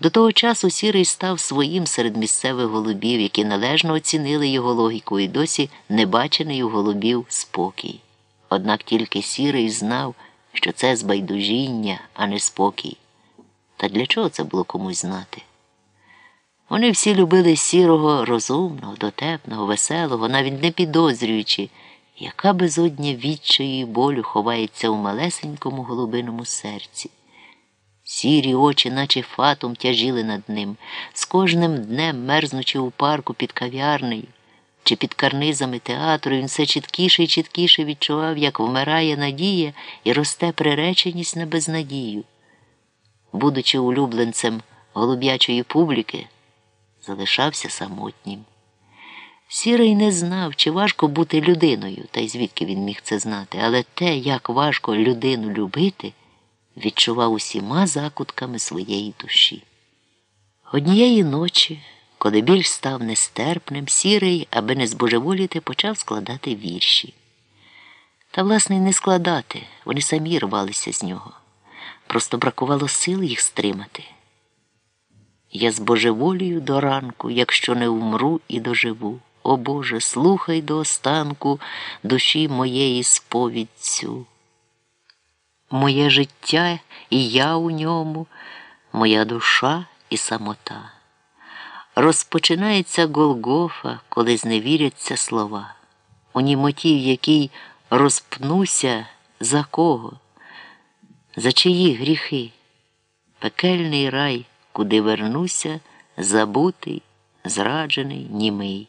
До того часу сірий став своїм серед місцевих голубів, які належно оцінили його логіку і досі небачений у голубів спокій. Однак тільки сірий знав, що це збайдужіння, а не спокій. Та для чого це було комусь знати? Вони всі любили сірого, розумного, дотепного, веселого, навіть не підозрюючи, яка безодня відчаю і болю ховається у малесенькому голубиному серці. Сірі очі, наче фатом, тяжіли над ним, з кожним днем, мерзнучи у парку під кав'ярнею чи під карнизами театру, він все чіткіше і чіткіше відчував, як вмирає надія і росте приреченість на безнадію. Будучи улюбленцем голуб'ячої публіки, залишався самотнім. Сірий не знав, чи важко бути людиною, та й звідки він міг це знати, але те, як важко людину любити, відчував усіма закутками своєї душі. Однієї ночі, коли біль став нестерпним, сірий, аби не збожеволіти, почав складати вірші. Та, власне, й не складати, вони самі рвалися з нього. Просто бракувало сил їх стримати. Я збожеволію до ранку, якщо не умру і доживу. О Боже, слухай до останку душі моєї сповідцю. Моє життя і я у ньому, моя душа і самота. Розпочинається Голгофа, коли зневіряться слова, у німоті, в якій розпнуся за кого, за чиї гріхи, пекельний рай, куди вернуся, забутий, зраджений, німий.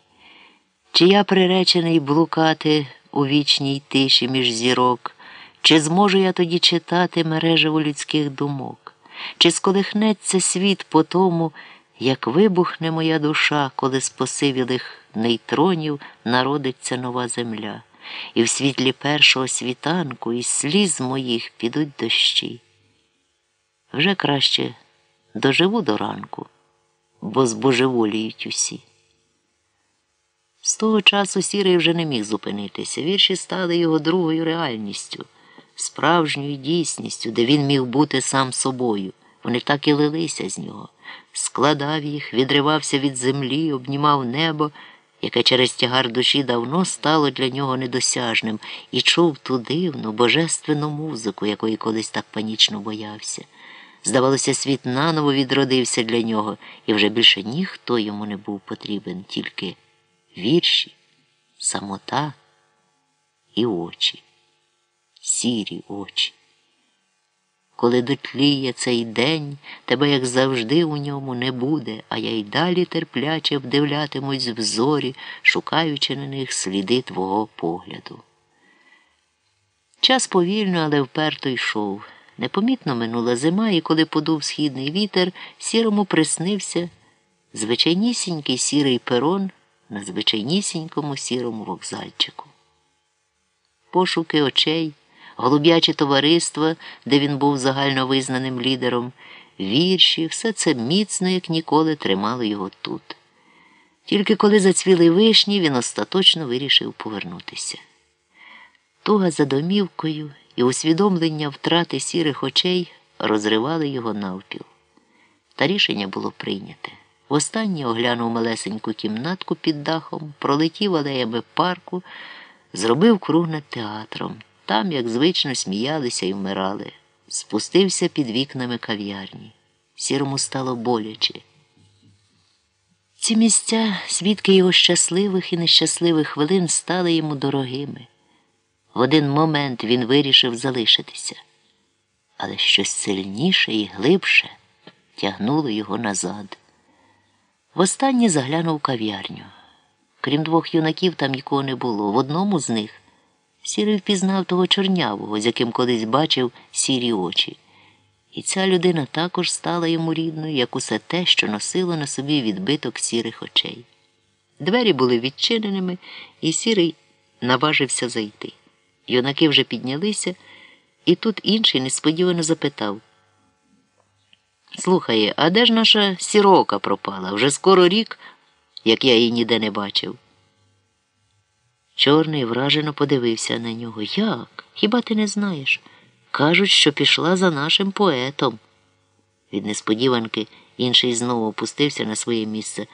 Чи я приречений блукати у вічній тиші між зірок, чи зможу я тоді читати мережево людських думок, чи сколихнеться світ по тому, як вибухне моя душа, коли з посивілих нейтронів народиться нова земля, і в світлі першого світанку із сліз моїх підуть дощі. Вже краще доживу до ранку, бо збожеволіють усі. З того часу Сірий вже не міг зупинитися. Вірші стали його другою реальністю, справжньою дійсністю, де він міг бути сам собою. Вони так і лилися з нього, складав їх, відривався від землі, обнімав небо, яке через тягар душі давно стало для нього недосяжним, і чув ту дивну, божественну музику, якої колись так панічно боявся. Здавалося, світ наново відродився для нього, і вже більше ніхто йому не був потрібен, тільки вірші, самота і очі, сірі очі. Коли дотліє цей день, тебе, як завжди, у ньому не буде, а я й далі терпляче вдивлятимусь в зорі, шукаючи на них сліди твого погляду. Час повільно, але вперто йшов. Непомітно минула зима, і коли подув східний вітер, сірому приснився звичайнісінький сірий перон на звичайнісінькому сірому вокзальчику. Пошуки очей, голуб'яче товариство, де він був загальновизнаним лідером, вірші, все це міцно, як ніколи, тримало його тут. Тільки коли зацвіли вишні, він остаточно вирішив повернутися. Туга за домівкою і усвідомлення втрати сірих очей розривали його навпіл. Та рішення було прийняте. Востаннє оглянув малесеньку кімнатку під дахом, пролетів алеями парку, зробив круг над театром. Там, як звично, сміялися і вмирали. Спустився під вікнами кав'ярні. Сірому стало боляче. Ці місця, свідки його щасливих і нещасливих хвилин, стали йому дорогими. В один момент він вирішив залишитися, але щось сильніше і глибше тягнуло його назад. Востаннє заглянув кав'ярню. Крім двох юнаків, там нікого не було. В одному з них сірий впізнав того чорнявого, з яким колись бачив сірі очі. І ця людина також стала йому рідною, як усе те, що носило на собі відбиток сірих очей. Двері були відчиненими, і сірий наважився зайти. Юнаки вже піднялися, і тут інший несподівано запитав. Слухай, а де ж наша сірока пропала? Вже скоро рік, як я її ніде не бачив. Чорний вражено подивився на нього. Як? Хіба ти не знаєш? Кажуть, що пішла за нашим поетом. Від несподіванки Інший знову опустився на своє місце.